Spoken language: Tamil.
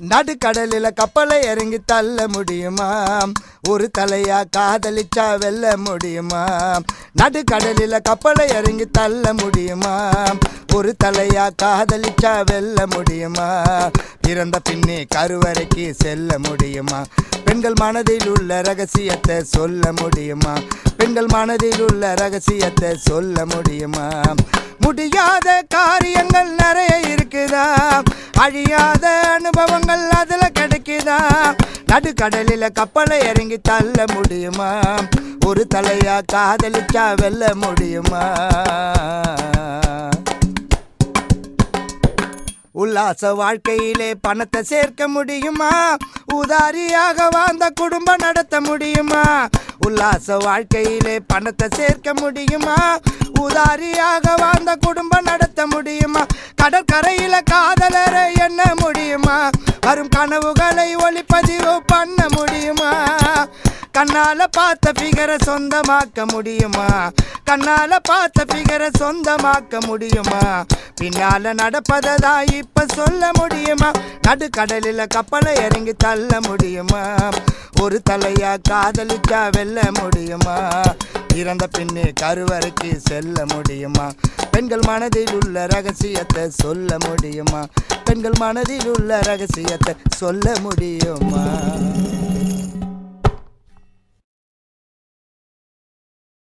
நடுக்கடலில கப்பலை இறங்கி தள்ள முடியுமா? ஒரு தலையா காதலிச்சா வெல்ல முடியுமா? நடுக்கடலில கப்பலை இறங்கி தள்ள முடியுமா? ஒரு தலையா காதலிச்சா வெல்ல முடியுமா? பிறந்த பின்னே கருவறைக்கு செல்ல முடியுமா? பெண்கள் மனதில் உள்ள ரகசியத்தை சொல்ல முடியுமா? பெண்கள் மனதில் உள்ள ரகசியத்தை சொல்ல முடியுமா? முடியாத காரியங்கள் நிறைய இருக்குதா? அழியாத நடுக்கடலில கப்பலை இறங்கி தள்ள முடியுமா? ஒரு தலையா காதலிச்சா வெல்ல முடியுமா? உல்லாச வாழ்க்கையிலே பணத்தை சேர்க்க முடியுமா? உதாரியாக வாழ்ந்த குடும்பம் நடத்த முடியுமா? உல்லாச வாழ்க்கையிலே பணத்தை சேர்க்க முடியுமா? உதாரியாக வாழ்ந்த குடும்பம் நடத்த முடியுமா? கடற்கரையில காதலரை எண்ண முடியுமா? வரும் கனவுகளை ஒளிப்பதிவு பண்ண முடியுமா? கண்ணால பார்த்த பிகரை சொந்தமாக்க முடியுமா? கண்ணால பார்த்த பிகரை சொந்தமாக்க முடியுமா? பின்னால நடப்பதா இப்ப சொல்ல முடியுமா? நடுக்கடலில கப்பலை இறங்கி தள்ள முடியுமா? ஒரு தலையா காதலிச்சா வெல்ல முடியுமா? இறந்த பின்னே கருவறைக்கு செல்ல முடியுமா? பெண்கள் மனதில் உள்ள ரகசியத்தை சொல்ல முடியுமா? பெண்கள் மனதில் உள்ள ரகசியத்தை சொல்ல முடியுமா?